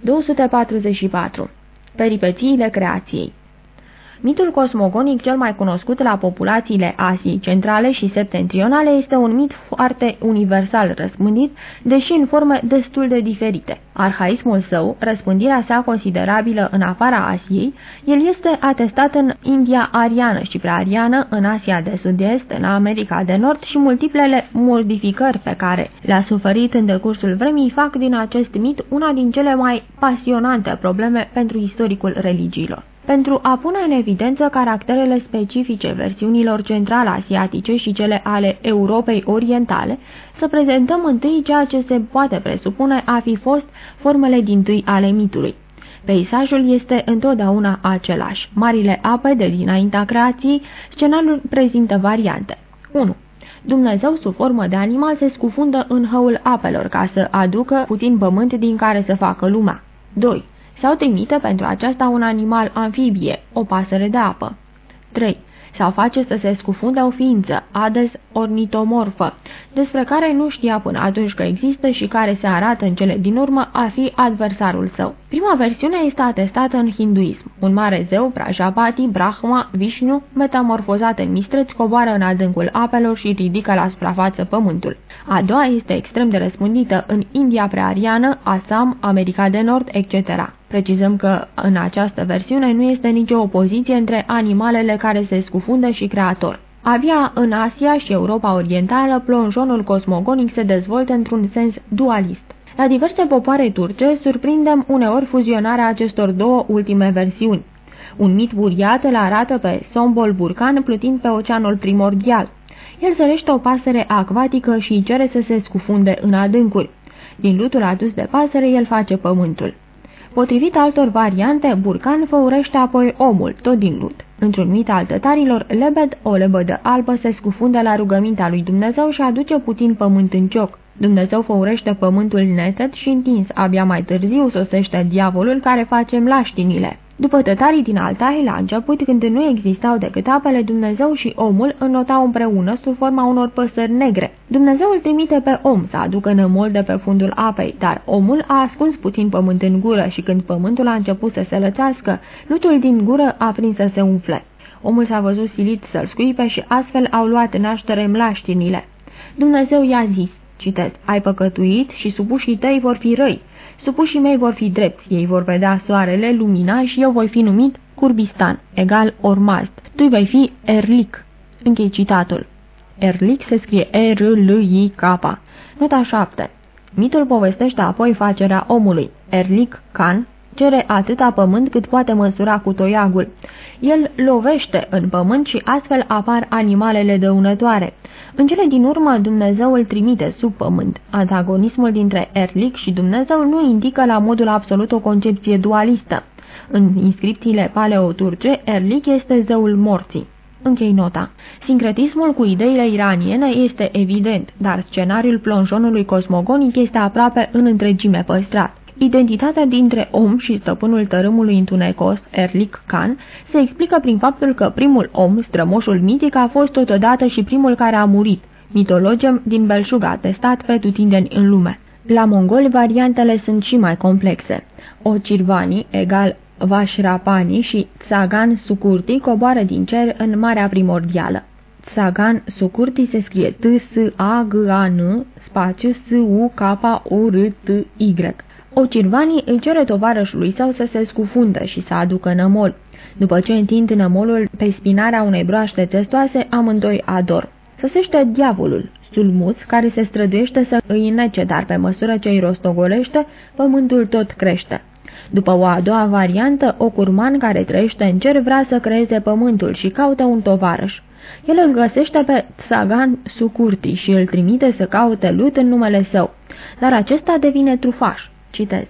244. Peripețiile creației Mitul cosmogonic cel mai cunoscut la populațiile Asiei centrale și septentrionale este un mit foarte universal răspândit, deși în forme destul de diferite. Arhaismul său, răspândirea sa considerabilă în afara Asiei, el este atestat în India ariană și preariană, în Asia de Sud-Est, în America de Nord și multiplele modificări pe care le-a suferit în decursul vremii fac din acest mit una din cele mai pasionante probleme pentru istoricul religiilor. Pentru a pune în evidență caracterele specifice versiunilor central-asiatice și cele ale Europei Orientale, să prezentăm întâi ceea ce se poate presupune a fi fost formele din tâi ale mitului. Peisajul este întotdeauna același. Marile ape de dinaintea creației, scenariul prezintă variante. 1. Dumnezeu sub formă de animal se scufundă în hăul apelor ca să aducă puțin pământ din care să facă lumea. 2 sau trimite pentru aceasta un animal amfibie, o pasăre de apă. 3 sau face să se scufunde o ființă, Hades ornitomorfă, despre care nu știa până atunci că există și care se arată în cele din urmă a fi adversarul său. Prima versiune este atestată în hinduism. Un mare zeu, Prajapati, Brahma, Vishnu, metamorfozat în mistreț, coboară în adâncul apelor și ridică la suprafață pământul. A doua este extrem de răspândită în India preariană, Assam, America de Nord, etc. Precizăm că în această versiune nu este nicio opoziție între animalele care se scufundă și creator. Abia în Asia și Europa Orientală, plonjonul cosmogonic se dezvoltă într-un sens dualist. La diverse popoare turce surprindem uneori fuzionarea acestor două ultime versiuni. Un mit buriat îl arată pe Sombol Burcan plutind pe oceanul primordial. El sărește o pasăre acvatică și îi cere să se scufunde în adâncuri. Din lutul adus de pasăre, el face pământul. Potrivit altor variante, Burcan făurește apoi omul, tot din lut. Într-un mit al tătarilor, lebed, o lebădă albă, se scufundă la rugămintea lui Dumnezeu și aduce puțin pământ în cioc. Dumnezeu făurește pământul neted și întins. Abia mai târziu sosește diavolul care face mlaștinile. După tătarii din Altai, la început, când nu existau decât apele, Dumnezeu și omul înnotau împreună sub forma unor păsări negre. Dumnezeu îl trimite pe om să aducă nămol de pe fundul apei, dar omul a ascuns puțin pământ în gură și când pământul a început să se lățească, lutul din gură a prins să se umfle. Omul s-a văzut silit să-l scuipe și astfel au luat naștere mlaștinile. Dumnezeu i-a zis, citez, ai păcătuit și supușii tăi vor fi răi. Supușii mei vor fi drepți, ei vor vedea soarele, lumina și eu voi fi numit Curbistan, egal Ormazd. Tu vei fi Erlik. Închei citatul. Erlik se scrie E-R-L-I-K. Nota 7. Mitul povestește apoi facerea omului. Erlik Khan cere atâta pământ cât poate măsura cu toiagul. El lovește în pământ și astfel apar animalele dăunătoare. În cele din urmă, Dumnezeu îl trimite sub pământ. Antagonismul dintre Erlich și Dumnezeu nu indică la modul absolut o concepție dualistă. În inscripțiile paleoturce, Erlich este zeul morții. Închei nota. Sincretismul cu ideile iraniene este evident, dar scenariul plonjonului cosmogonic este aproape în întregime păstrat. Identitatea dintre om și stăpânul tărâmului întunecos, Erlik Khan, se explică prin faptul că primul om, strămoșul mitic, a fost totodată și primul care a murit, mitologem din Belșug atestat pretutindeni în lume. La mongoli variantele sunt și mai complexe. O Cirvani, egal Vashrapani și Tsagan Sukurti coboară din cer în Marea Primordială. Tsagan Sukurti se scrie T-S-A-G-A-N, spațiu S-U-K-O-R-T-Y. Ocirvanii îi cere tovarășului său să se scufundă și să aducă nămol. După ce întind nămolul pe spinarea unei broaște testoase, amândoi ador. Sosește diavolul, sulmus, care se străduiește să îi nece, dar pe măsură ce îi rostogolește, pământul tot crește. După o a doua variantă, o curman care trăiește în cer vrea să creeze pământul și caută un tovarăș. El îl găsește pe Tsagan Sukurti și îl trimite să caute lut în numele său, dar acesta devine trufaș. Citez.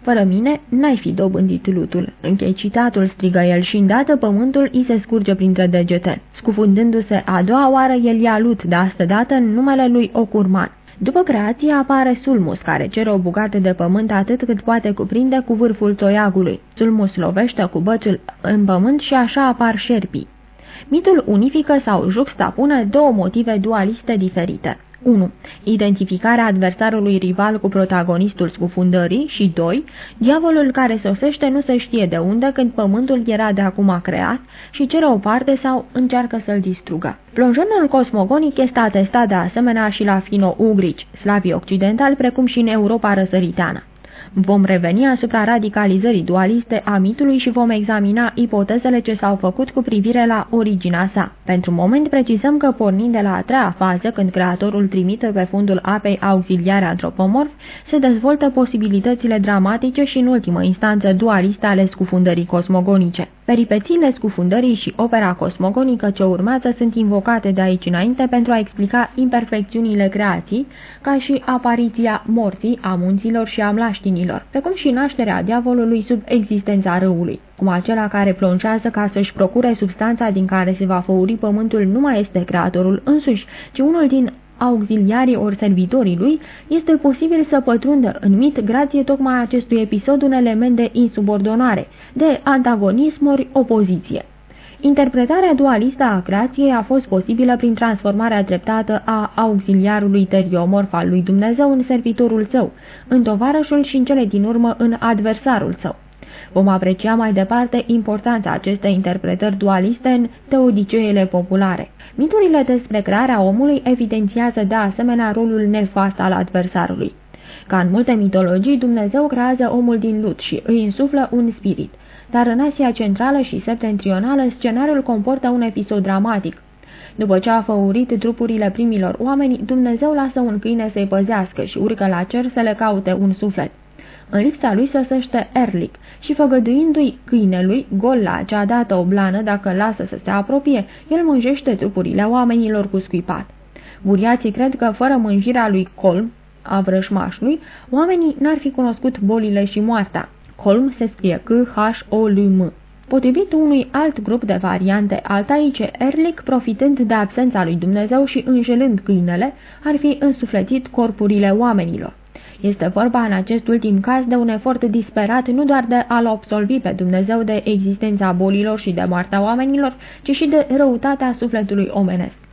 Fără mine, n-ai fi dobândit lutul. Închei citatul, strigă el și îndată pământul îi se scurge printre degete. Scufundându-se a doua oară, el ia lut, de astă dată în numele lui Ocurman. După creație apare Sulmus, care cere o bucată de pământ atât cât poate cuprinde cu vârful toiagului. Sulmus lovește cu bățul în pământ și așa apar șerpii. Mitul unifică sau juxtapune două motive dualiste diferite. 1. Identificarea adversarului rival cu protagonistul scufundării și 2. Diavolul care sosește nu se știe de unde când pământul era de acum creat și cere o parte sau încearcă să-l distrugă. Plonjonul cosmogonic este atestat de asemenea și la fino-ugrici, slavii occidentali, precum și în Europa răsăriteană. Vom reveni asupra radicalizării dualiste a mitului și vom examina ipotezele ce s-au făcut cu privire la originea sa. Pentru moment precizăm că pornind de la a treia fază, când creatorul trimite pe fundul apei auxiliare antropomorf, se dezvoltă posibilitățile dramatice și în ultimă instanță dualiste ale scufundării cosmogonice. Peripețiile scufundării și opera cosmogonică ce urmează sunt invocate de aici înainte pentru a explica imperfecțiunile creației, ca și apariția morții, a munților și a mlaștinilor, precum și nașterea diavolului sub existența râului. Cum acela care plonjează ca să-și procure substanța din care se va făuri pământul nu mai este creatorul însuși, ci unul din auxiliarii ori servitorii lui, este posibil să pătrundă în mit grație tocmai acestui episod un element de insubordonare, de antagonism ori opoziție. Interpretarea dualistă a creației a fost posibilă prin transformarea treptată a auxiliarului teriomorf al lui Dumnezeu în servitorul său, în tovarășul și în cele din urmă în adversarul său. Vom aprecia mai departe importanța acestei interpretări dualiste în teodiceele populare. Miturile despre crearea omului evidențiază de asemenea rolul nefast al adversarului. Ca în multe mitologii, Dumnezeu creează omul din lut și îi insuflă un spirit, dar în Asia Centrală și Septentrională scenariul comportă un episod dramatic. După ce a făurit trupurile primilor oameni, Dumnezeu lasă un câine să-i păzească și urcă la cer să le caute un suflet. În lipsa lui sosește Erlich și făgăduindu-i câinelui, gol la acea dată o blană dacă lasă să se apropie, el mânjește trupurile oamenilor cu scuipat. Buriații cred că fără mânjirea lui Colm, a vrășmașului, oamenii n-ar fi cunoscut bolile și moartea. Colm se scrie C-H-O-L-M. Potrivit unui alt grup de variante altaice, Erlich, profitând de absența lui Dumnezeu și înjelând câinele, ar fi însuflețit corpurile oamenilor. Este vorba în acest ultim caz de un efort disperat nu doar de a-L absolvi pe Dumnezeu de existența bolilor și de moartea oamenilor, ci și de răutatea sufletului omenesc.